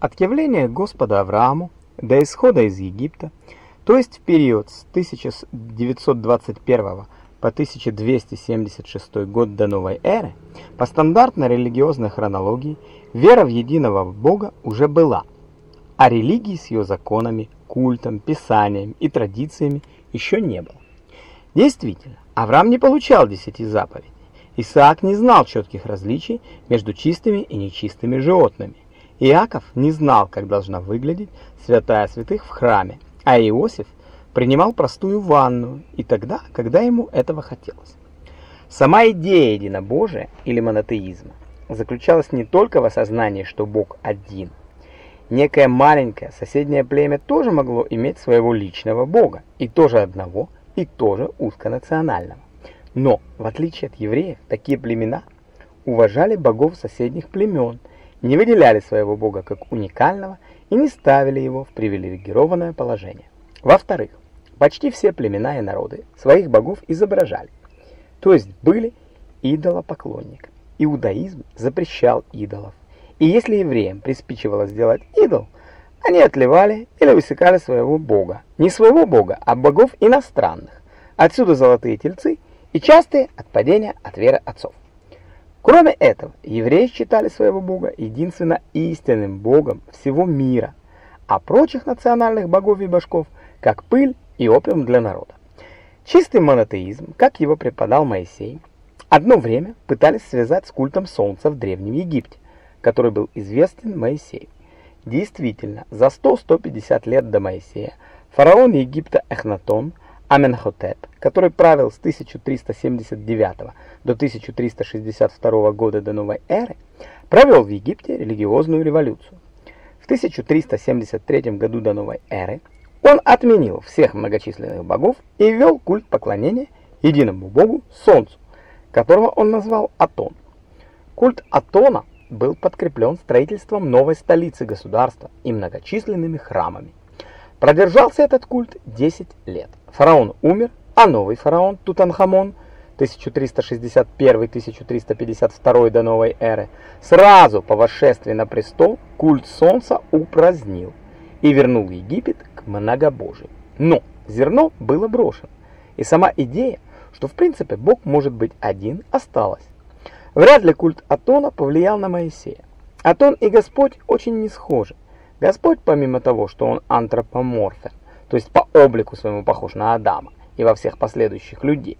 от явления Господа Аврааму до исхода из Египта, то есть в период с 1921 по 1276 год до новой эры, по стандартной религиозной хронологии, вера в единого Бога уже была, а религии с ее законами, культом, писанием и традициями еще не было. Действительно, Авраам не получал десяти заповедей. Исаак не знал четких различий между чистыми и нечистыми животными. Иаков не знал, как должна выглядеть святая святых в храме, а Иосиф принимал простую ванну и тогда, когда ему этого хотелось. Сама идея единобожия или монотеизма заключалась не только в осознании, что Бог один. Некое маленькое соседнее племя тоже могло иметь своего личного Бога, и тоже одного, и тоже узконационального. Но, в отличие от евреев, такие племена уважали богов соседних племен, не выделяли своего бога как уникального и не ставили его в привилегированное положение. Во-вторых, почти все племена и народы своих богов изображали, то есть были идолопоклонниками. Иудаизм запрещал идолов, и если евреям приспичивало сделать идол, они отливали или высекали своего бога, не своего бога, а богов иностранных. Отсюда золотые тельцы – и частые отпадения от веры отцов. Кроме этого, евреи считали своего бога единственно истинным богом всего мира, а прочих национальных богов и башков как пыль и опиум для народа. Чистый монотеизм, как его преподал Моисей, одно время пытались связать с культом солнца в Древнем Египте, который был известен Моисею. Действительно, за 100-150 лет до Моисея фараон Египта Эхнатон – Аменхотеп, который правил с 1379 до 1362 года до новой эры, провел в Египте религиозную революцию. В 1373 году до новой эры он отменил всех многочисленных богов и ввел культ поклонения единому богу Солнцу, которого он назвал Атон. Культ Атона был подкреплен строительством новой столицы государства и многочисленными храмами. Продержался этот культ 10 лет. Фараон умер, а новый фараон Тутанхамон 1361-1352 до новой эры сразу по восшествии на престол культ солнца упразднил и вернул Египет к многобожию. Но зерно было брошено, и сама идея, что в принципе Бог может быть один, осталась. Вряд ли культ Атона повлиял на Моисея. Атон и Господь очень не схожи. Господь, помимо того, что он антропоморфен, то есть по облику своему похож на Адама и во всех последующих людей,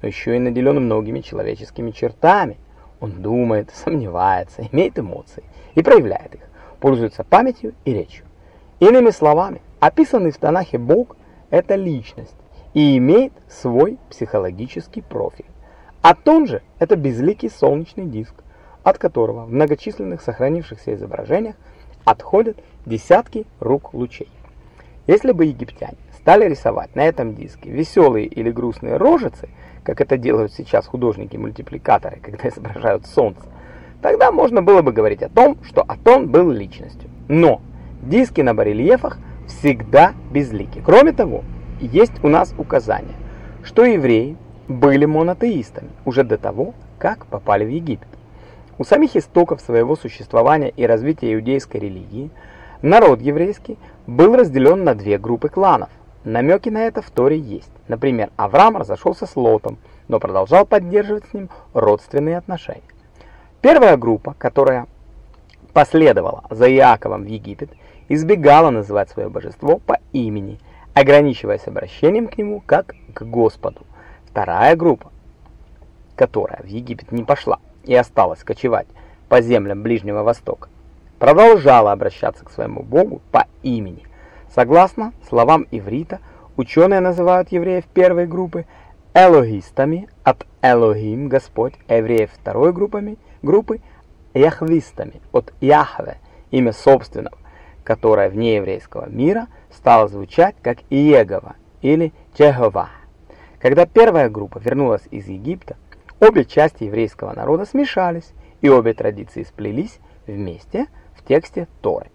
но еще и наделен многими человеческими чертами. Он думает, сомневается, имеет эмоции и проявляет их, пользуется памятью и речью. Иными словами, описанный в Танахе Бог – это личность и имеет свой психологический профиль. Атон же – это безликий солнечный диск, от которого в многочисленных сохранившихся изображениях отходят десятки рук лучей. Если бы египтяне стали рисовать на этом диске веселые или грустные рожицы, как это делают сейчас художники-мультипликаторы, когда изображают солнце, тогда можно было бы говорить о том, что Атон был личностью. Но диски на барельефах всегда безлики. Кроме того, есть у нас указание, что евреи были монотеистами уже до того, как попали в Египет. У самих истоков своего существования и развития иудейской религии народ еврейский был разделен на две группы кланов. Намеки на это в Торе есть. Например, Авраам разошелся с Лотом, но продолжал поддерживать с ним родственные отношения. Первая группа, которая последовала за Иаковом в Египет, избегала называть свое божество по имени, ограничиваясь обращением к нему как к Господу. Вторая группа, которая в Египет не пошла, и осталась кочевать по землям Ближнего Востока, продолжала обращаться к своему богу по имени. Согласно словам иврита, ученые называют евреев первой группы элогистами, от Элохим, Господь, а евреев второй группами, группы яхвистами, от Яхве, имя собственного, которое вне еврейского мира стало звучать как Иегова или Чехова. Когда первая группа вернулась из Египта, Обе части еврейского народа смешались, и обе традиции сплелись вместе в тексте Торы.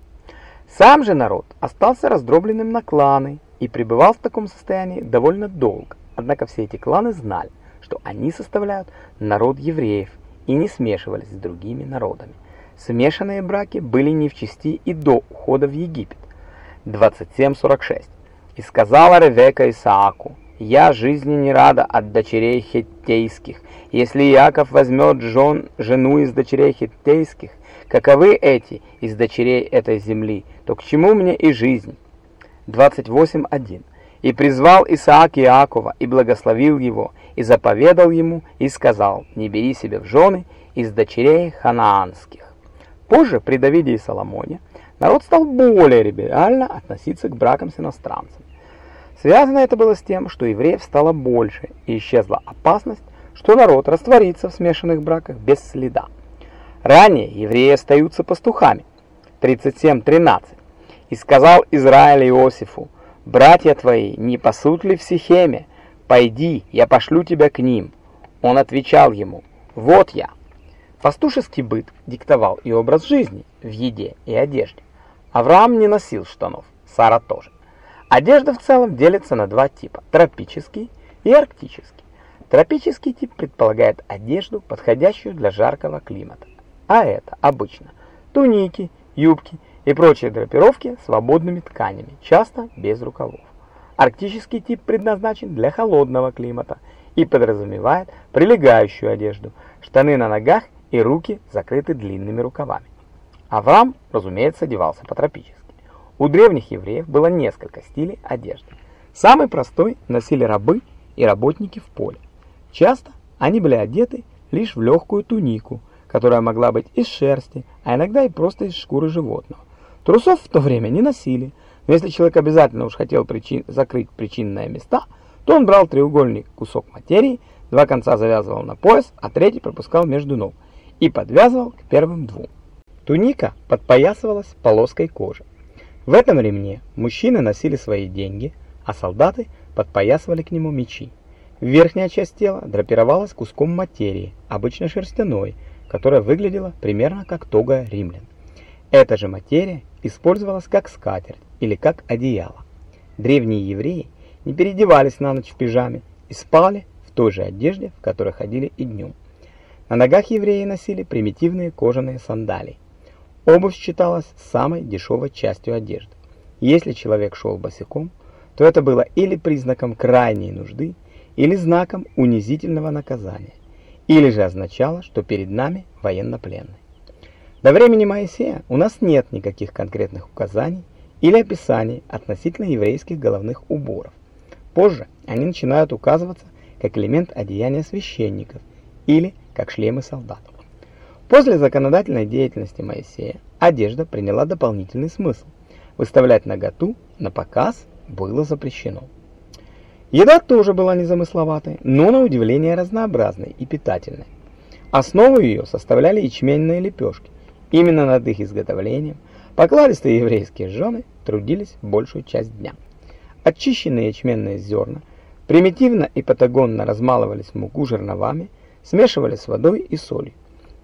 Сам же народ остался раздробленным на кланы и пребывал в таком состоянии довольно долго. Однако все эти кланы знали, что они составляют народ евреев и не смешивались с другими народами. смешанные браки были не в чести и до ухода в Египет. 27.46. «И сказала Ревека Исааку, «Я жизни не рада от дочерей хеттейских. Если Иаков возьмет жен, жену из дочерей хеттейских, каковы эти из дочерей этой земли, то к чему мне и жизнь?» 28.1. «И призвал Исаак Иакова, и благословил его, и заповедал ему, и сказал, не бери себе в жены из дочерей ханаанских». Позже, при Давиде и Соломоне, народ стал более либерально относиться к бракам с иностранцами. Связано это было с тем, что евреев стало больше, и исчезла опасность, что народ растворится в смешанных браках без следа. Ранее евреи остаются пастухами. 37.13. «И сказал Израиль Иосифу, братья твои не пасут ли в Сихеме? Пойди, я пошлю тебя к ним». Он отвечал ему, «Вот я». Пастушеский быт диктовал и образ жизни в еде и одежде. Авраам не носил штанов, Сара тоже. Одежда в целом делится на два типа – тропический и арктический. Тропический тип предполагает одежду, подходящую для жаркого климата. А это обычно туники, юбки и прочие драпировки свободными тканями, часто без рукавов. Арктический тип предназначен для холодного климата и подразумевает прилегающую одежду, штаны на ногах и руки закрыты длинными рукавами. Авраам, разумеется, одевался по-тропически. У древних евреев было несколько стилей одежды. Самый простой носили рабы и работники в поле. Часто они были одеты лишь в легкую тунику, которая могла быть из шерсти, а иногда и просто из шкуры животного. Трусов в то время не носили, но если человек обязательно уж хотел причин... закрыть причинные места, то он брал треугольный кусок материи, два конца завязывал на пояс, а третий пропускал между ног и подвязывал к первым двум. Туника подпоясывалась полоской кожи. В этом ремне мужчины носили свои деньги, а солдаты подпоясывали к нему мечи. Верхняя часть тела драпировалась куском материи, обычно шерстяной, которая выглядела примерно как тога римлян. Эта же материя использовалась как скатерть или как одеяло. Древние евреи не переодевались на ночь в пижаме и спали в той же одежде, в которой ходили и днем. На ногах евреи носили примитивные кожаные сандалии. Обувь считалась самой дешевой частью одежды. Если человек шел босиком, то это было или признаком крайней нужды, или знаком унизительного наказания, или же означало, что перед нами военнопленный. До времени Моисея у нас нет никаких конкретных указаний или описаний относительно еврейских головных уборов. Позже они начинают указываться как элемент одеяния священников или как шлемы солдатов. После законодательной деятельности Моисея одежда приняла дополнительный смысл. Выставлять наготу на показ было запрещено. Еда тоже была незамысловатой, но на удивление разнообразной и питательной. Основу ее составляли ячменные лепешки. Именно над их изготовлением покладистые еврейские жены трудились большую часть дня. Очищенные ячменные зерна примитивно и патагонно размалывались в муку жерновами, смешивали с водой и солью.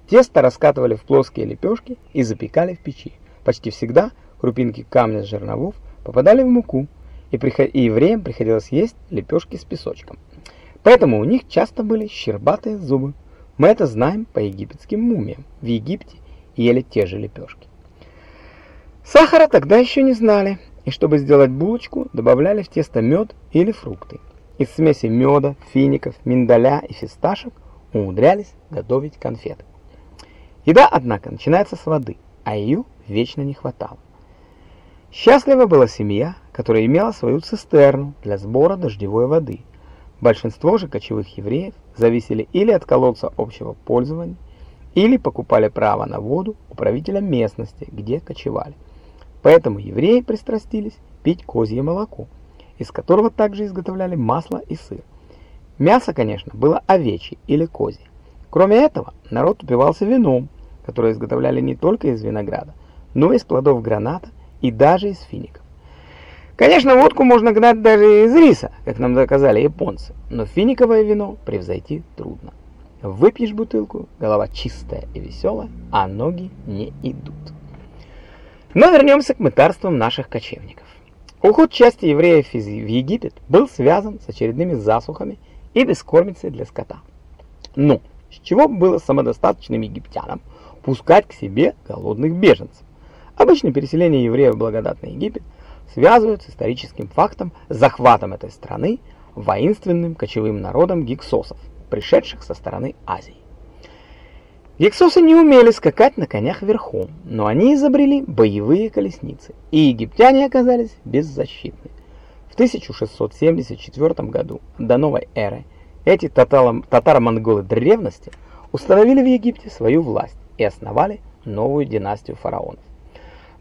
Тесто раскатывали в плоские лепешки и запекали в печи. Почти всегда крупинки камня с жерновов попадали в муку, и, приход... евреям приходилось есть лепешки с песочком. Поэтому у них часто были щербатые зубы. Мы это знаем по египетским мумиям. В Египте ели те же лепешки. Сахара тогда еще не знали, и чтобы сделать булочку, добавляли в тесто мед или фрукты. Из смеси меда, фиников, миндаля и фисташек умудрялись готовить конфеты. Еда, однако, начинается с воды, а ее вечно не хватало. Счастлива была семья, которая имела свою цистерну для сбора дождевой воды. Большинство же кочевых евреев зависели или от колодца общего пользования, или покупали право на воду у правителя местности, где кочевали. Поэтому евреи пристрастились пить козье молоко, из которого также изготовляли масло и сыр. Мясо, конечно, было овечье или козье. Кроме этого, народ упивался вином, которое изготовляли не только из винограда, но и из плодов граната и даже из фиников. Конечно, водку можно гнать даже из риса, как нам доказали японцы, но финиковое вино превзойти трудно. Выпьешь бутылку, голова чистая и веселая, а ноги не идут. Но вернемся к мытарствам наших кочевников. Уход части евреев в Египет был связан с очередными засухами и бескормицей для скота. Но с чего было самодостаточным египтянам пускать к себе голодных беженцев. Обычно переселение евреев в благодатный Египет связывают с историческим фактом захватом этой страны воинственным кочевым народом гиксосов, пришедших со стороны Азии. Гиксосы не умели скакать на конях верхом, но они изобрели боевые колесницы, и египтяне оказались беззащитны. В 1674 году до новой эры эти татаро-монголы древности установили в Египте свою власть и основали новую династию фараонов.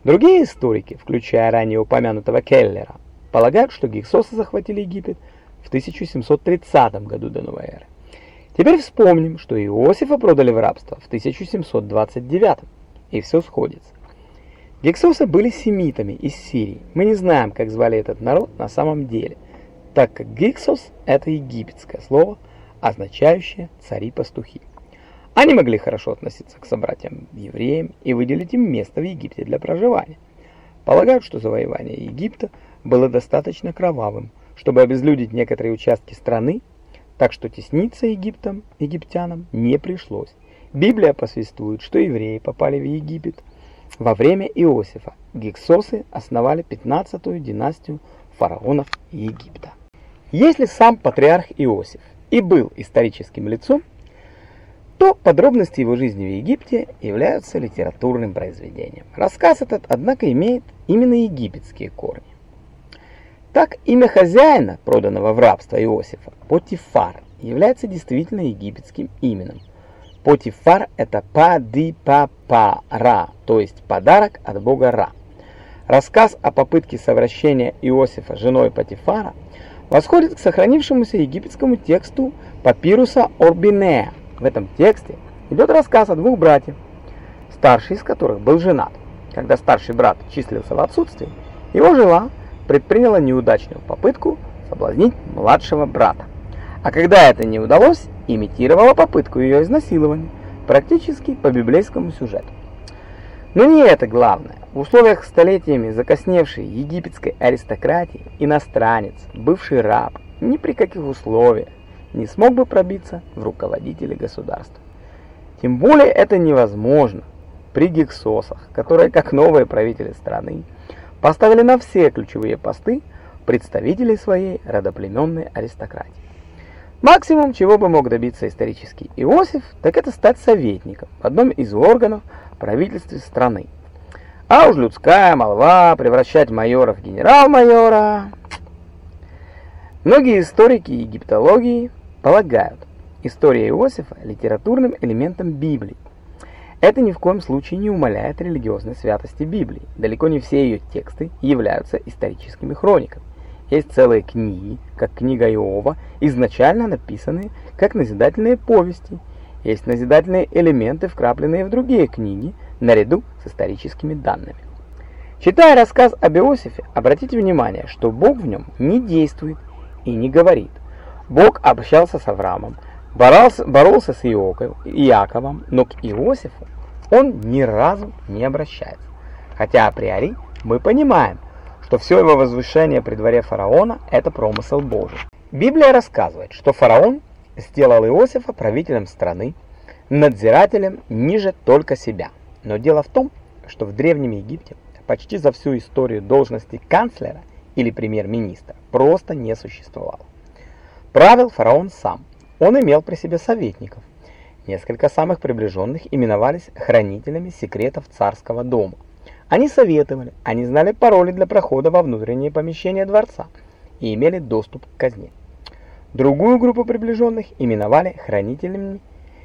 Другие историки, включая ранее упомянутого Келлера, полагают, что гиксосы захватили Египет в 1730 году до новой эры. Теперь вспомним, что Иосифа продали в рабство в 1729, и все сходится. Гексосы были семитами из Сирии. Мы не знаем, как звали этот народ на самом деле, так как Гиксос – это египетское слово, означающее «цари-пастухи». Они могли хорошо относиться к собратьям-евреям и выделить им место в Египте для проживания. Полагают, что завоевание Египта было достаточно кровавым, чтобы обезлюдить некоторые участки страны так что тесниться Египтом, египтянам не пришлось. Библия посвящает, что евреи попали в Египет во время Иосифа. Гиксосы основали 15-ю династию фараонов Египта. Если сам патриарх Иосиф и был историческим лицом, то подробности его жизни в Египте являются литературным произведением. Рассказ этот, однако, имеет именно египетские корни. Так, имя хозяина, проданного в рабство Иосифа, Потифар, является действительно египетским именем. Потифар – это па-ди-па-па-ра, то есть подарок от бога Ра. Рассказ о попытке совращения Иосифа женой Потифара восходит к сохранившемуся египетскому тексту папируса Орбинея. В этом тексте идет рассказ о двух братьях, старший из которых был женат. Когда старший брат числился в отсутствии, его жена предприняла неудачную попытку соблазнить младшего брата. А когда это не удалось, имитировала попытку ее изнасилования, практически по библейскому сюжету. Но не это главное. В условиях столетиями закосневшей египетской аристократии иностранец, бывший раб, ни при каких условиях не смог бы пробиться в руководители государства. Тем более это невозможно при гексосах, которые, как новые правители страны, поставили на все ключевые посты представителей своей родоплеменной аристократии. Максимум, чего бы мог добиться исторический Иосиф, так это стать советником в одном из органов правительства страны. А уж людская молва превращать майора в генерал-майора. Многие историки египтологии полагают история Иосифа литературным элементом Библии, это ни в коем случае не умаляет религиозной святости Библии. Далеко не все ее тексты являются историческими хрониками. Есть целые книги, как книга Иова, изначально написанные как назидательные повести. Есть назидательные элементы, вкрапленные в другие книги, наряду с историческими данными. Читая рассказ об Иосифе, обратите внимание, что Бог в нем не действует и не говорит. Бог общался с Авраамом, боролся, боролся с Иаковом, но к Иосифу он ни разу не обращается. Хотя априори мы понимаем, что все его возвышение при дворе фараона – это промысел Божий. Библия рассказывает, что фараон сделал Иосифа правителем страны, надзирателем ниже только себя. Но дело в том, что в Древнем Египте почти за всю историю должности канцлера или премьер-министра просто не существовало. Правил фараон сам, он имел при себе советников. Несколько самых приближенных именовались хранителями секретов царского дома. Они советовали, они знали пароли для прохода во внутренние помещения дворца и имели доступ к казне. Другую группу приближенных именовали хранителями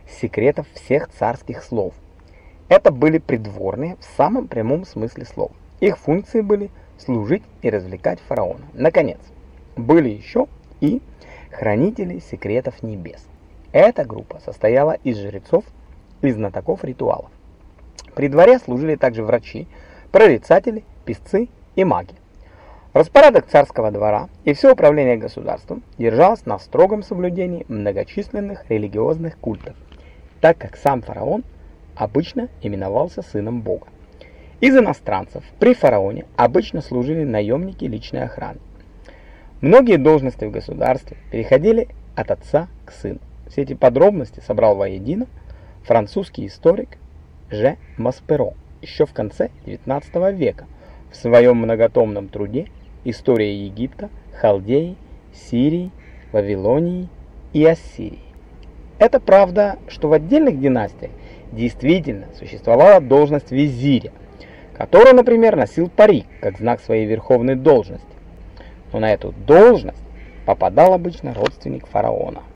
секретов всех царских слов. Это были придворные в самом прямом смысле слова. Их функции были служить и развлекать фараона. Наконец, были еще и хранители секретов небес. Эта группа состояла из жрецов и знатоков ритуалов. При дворе служили также врачи, прорицатели, писцы и маги. Распорядок царского двора и все управление государством держалось на строгом соблюдении многочисленных религиозных культов, так как сам фараон обычно именовался сыном бога. Из иностранцев при фараоне обычно служили наемники личной охраны. Многие должности в государстве переходили от отца к сыну. Все эти подробности собрал воедино французский историк Ж. Масперо еще в конце XIX века в своем многотомном труде «История Египта, Халдеи, Сирии, Вавилонии и Ассирии». Это правда, что в отдельных династиях действительно существовала должность визиря, который, например, носил парик как знак своей верховной должности. Но на эту должность попадал обычно родственник фараона.